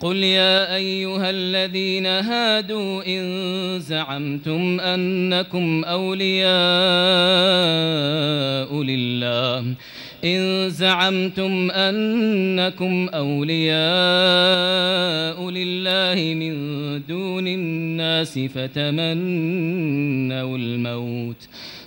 قل يا أيها الذين هادوا إن زعمتم أنكم أولياء لله. إن زعمتم أنكم أولياء لله من دون الناس فتمنوا الموت.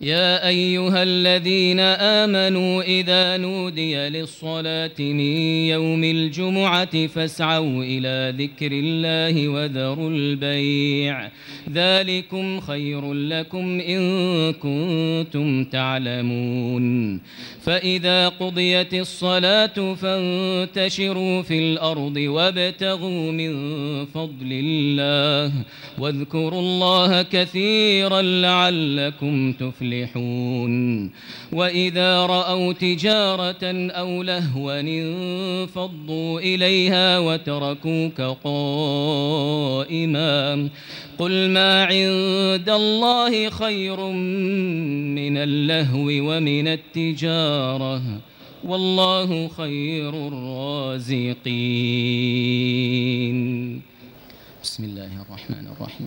يا أيها الذين آمنوا إذا نودي للصلاة من يوم الجمعة فاسعوا إلى ذكر الله وذروا البيع. ذلكم خير لكم إن كنتم تعلمون. فإذا قضيت الصلاة فانتشروا في الأرض وابتغوا من فضل الله واذكروا الله كثيرا لعلكم تفلحون. وإذا رأوا تجارة أو لهوا انفضوا إليها وتركوك قائما. قل ما عند الله خير من اللهو ومن التجارة. والله خير الرازقين. بسم الله الرحمن الرحيم.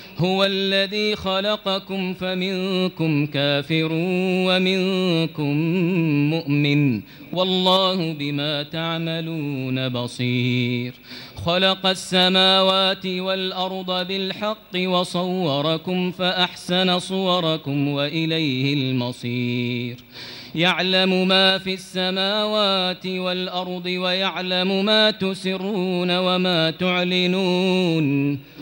هو الذي خلقكم فمنكم كافر ومنكم مؤمن والله بما تعملون بصير. خلق السماوات والأرض بالحق وصوركم فأحسن صوركم وإليه المصير. يعلم ما في السماوات والأرض ويعلم ما تسرون وما تعلنون.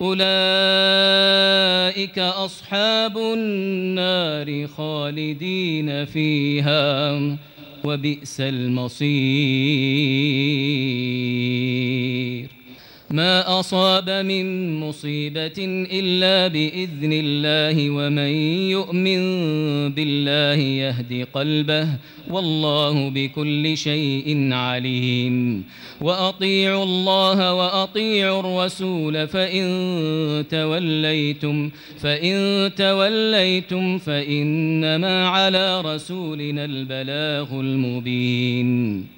أولئك أصحاب النار خالدين فيها وبئس المصير. ما أصاب من مصيبة إلا بإذن الله ومن يؤمن بالله يهدي قلبه والله بكل شيء عليم. وأطيعوا الله وأطيعوا الرسول فإن توليتم فإن توليتم فإنما على رسولنا البلاغ المبين.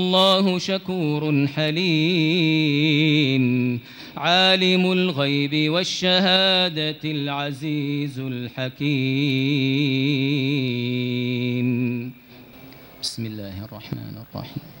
شكور حليم. عالم الغيب والشهادة العزيز الحكيم. بسم الله الرحمن الرحيم.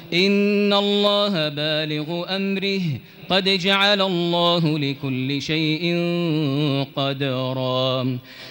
إن الله بالغ أمره. قد جعل الله لكل شيء قدرا.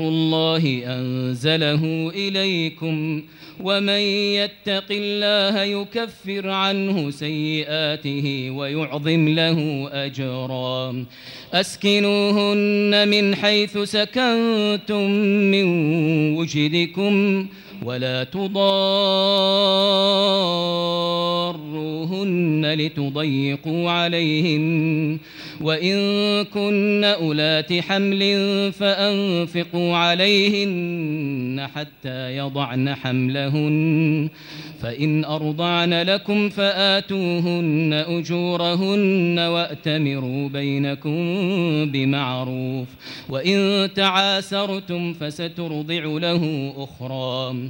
الله أنزله إليكم ومن يتق الله يكفر عنه سيئاته ويعظم له أجرا. أسكنوهن من حيث سكنتم من وجدكم ولا تضاروهن لتضيقوا عليهن. وإن كن أولات حمل فأنفقوا عليهن حتى يضعن حملهن. فإن أرضعن لكم فآتوهن أجورهن وأتمروا بينكم بمعروف. وإن تعاسرتم فسترضع له أخرى.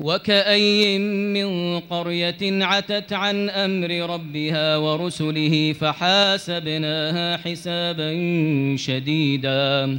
وكأي من قرية عتت عن أمر ربها ورسله فحاسبناها حسابا شديدا.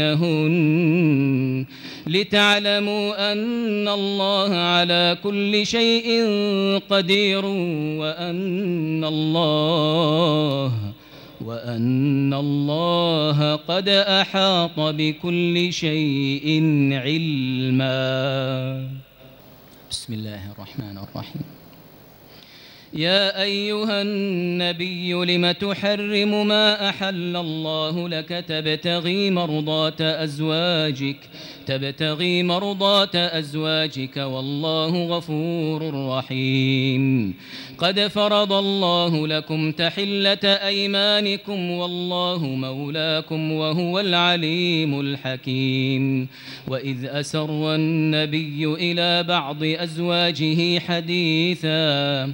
بينهن لتعلموا أن الله على كل شيء قدير وأن الله وأن الله قد أحاط بكل شيء علما بسم الله الرحمن الرحيم يا أيها النبي لم تحرم ما أحل الله لك؟ تبتغي مرضات أزواجك تبتغي مرضات أزواجك والله غفور رحيم. قد فرض الله لكم تحلة أيمانكم والله مولاكم وهو العليم الحكيم. وإذ أسر النبي إلى بعض أزواجه حديثاً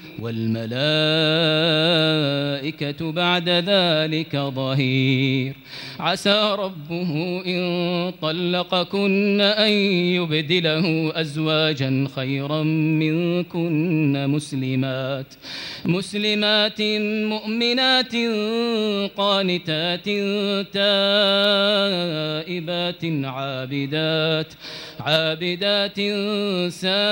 والملائكة بعد ذلك ظهير. عسى ربه إن طلقكن أن يبدله أزواجا خيرا منكن مسلمات. مسلمات مؤمنات قانتات تائبات عابدات. عابدات سائحات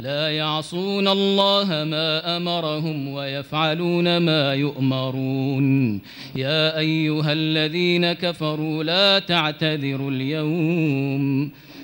لا يعصون الله ما أمرهم ويفعلون ما يؤمرون. يا أيها الذين كفروا لا تعتذروا اليوم.